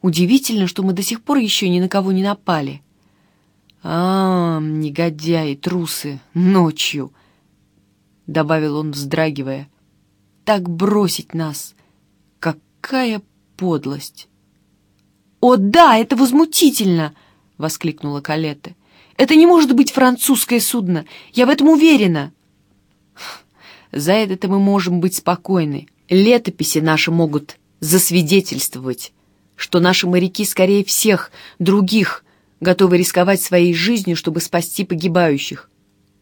Удивительно, что мы до сих пор еще ни на кого не напали. А, негодяи, трусы, ночью, — добавил он, вздрагивая. Так бросить нас! Какая подлость! «О, да, это возмутительно!» — воскликнула Калетта. «Это не может быть французское судно! Я в этом уверена!» «За это-то мы можем быть спокойны. Летописи наши могут засвидетельствовать, что наши моряки скорее всех других готовы рисковать своей жизнью, чтобы спасти погибающих.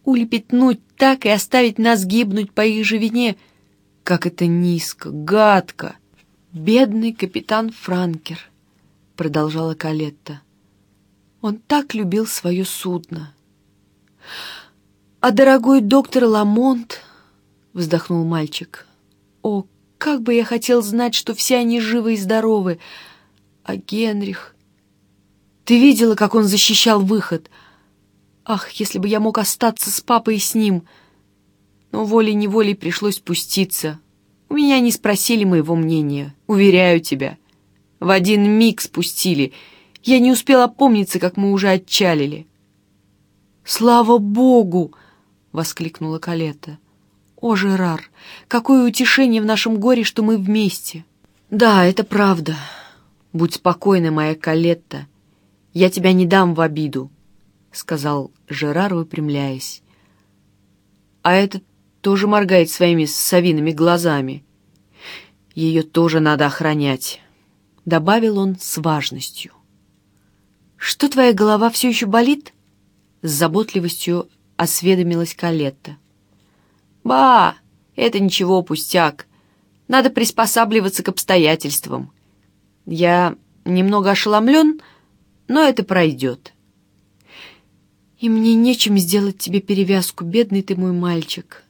Улепетнуть так и оставить нас гибнуть по их же вине. Как это низко, гадко! Бедный капитан Франкер!» — продолжала Калетта. «Он так любил свое судно». «А дорогой доктор Ламонт...» — вздохнул мальчик. «О, как бы я хотел знать, что все они живы и здоровы! А Генрих... Ты видела, как он защищал выход? Ах, если бы я мог остаться с папой и с ним! Но волей-неволей пришлось спуститься. У меня не спросили моего мнения, уверяю тебя». В один миг спустили. Я не успела опомниться, как мы уже отчалили. «Слава Богу!» — воскликнула Калетта. «О, Жерар, какое утешение в нашем горе, что мы вместе!» «Да, это правда. Будь спокойна, моя Калетта. Я тебя не дам в обиду», — сказал Жерар, выпрямляясь. «А этот тоже моргает своими совиными глазами. Ее тоже надо охранять» добавил он с важностью. «Что твоя голова все еще болит?» С заботливостью осведомилась Калетта. «Ба, это ничего, пустяк. Надо приспосабливаться к обстоятельствам. Я немного ошеломлен, но это пройдет». «И мне нечем сделать тебе перевязку, бедный ты мой мальчик.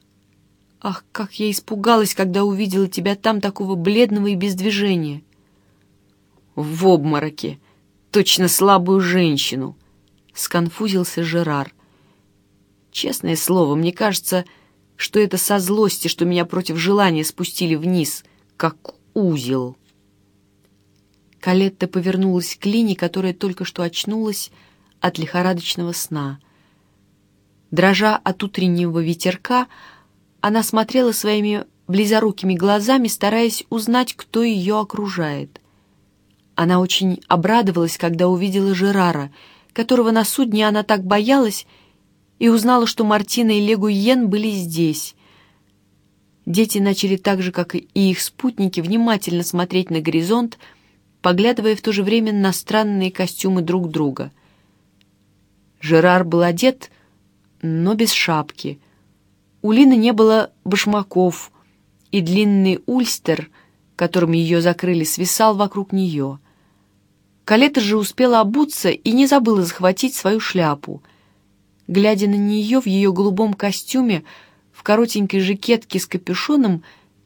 Ах, как я испугалась, когда увидела тебя там такого бледного и без движения в обмороке, точно слабую женщину», — сконфузился Жерар. «Честное слово, мне кажется, что это со злости, что меня против желания спустили вниз, как узел». Калетта повернулась к Лине, которая только что очнулась от лихорадочного сна. Дрожа от утреннего ветерка, она смотрела своими близорукими глазами, стараясь узнать, кто ее окружает — она очень обрадовалась, когда увидела Жерара, которого на судне она так боялась, и узнала, что Мартина и Легу Йен были здесь. Дети начали так же, как и их спутники, внимательно смотреть на горизонт, поглядывая в то же время на странные костюмы друг друга. Жерар был одет, но без шапки. У Лины не было башмаков, и длинный ульстер, которым ее закрыли, свисал вокруг нее — Калета же успела обуться и не забыла захватить свою шляпу. Глядя на нее в ее голубом костюме, в коротенькой жакетке с капюшоном,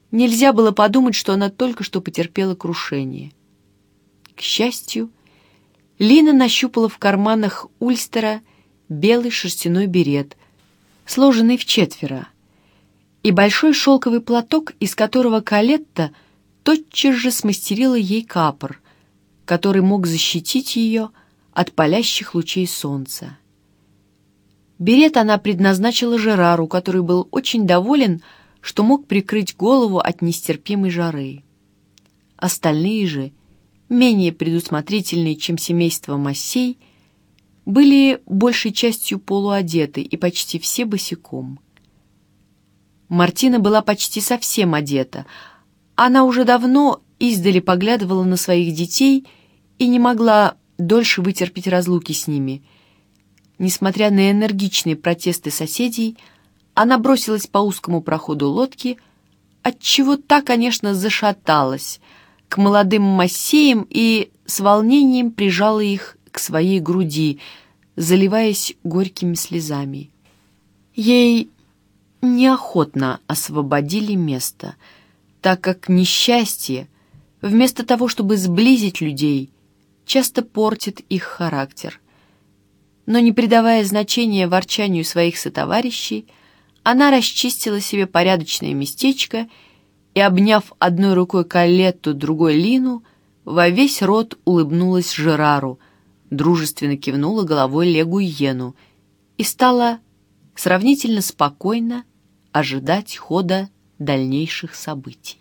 нельзя было подумать, что она только что потерпела крушение. К счастью, Лина нащупала в карманах Ульстера белый шерстяной берет, сложенный в четверо, и большой шелковый платок, из которого Калетта тотчас же смастерила ей капор — который мог защитить ее от палящих лучей солнца. Берет она предназначила Жерару, который был очень доволен, что мог прикрыть голову от нестерпимой жары. Остальные же, менее предусмотрительные, чем семейство Массей, были большей частью полуодеты и почти все босиком. Мартина была почти совсем одета. Она уже давно издали поглядывала на своих детей — и не могла дольше вытерпеть разлуки с ними. Несмотря на энергичные протесты соседей, она бросилась по узкому проходу лодки, отчего та, конечно, зашаталась, к молодым массеям и с волнением прижала их к своей груди, заливаясь горькими слезами. Ей неохотно освободили место, так как несчастье, вместо того, чтобы сблизить людей, часто портит их характер. Но не придавая значения ворчанию своих сотоварищей, она расчистила себе порядочное местечко и, обняв одной рукой Калетту, другой Лину, во весь рот улыбнулась Жерару, дружественно кивнула головой Легу Йену и стала сравнительно спокойно ожидать хода дальнейших событий.